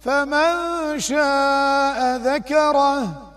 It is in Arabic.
فمن شاء ذكره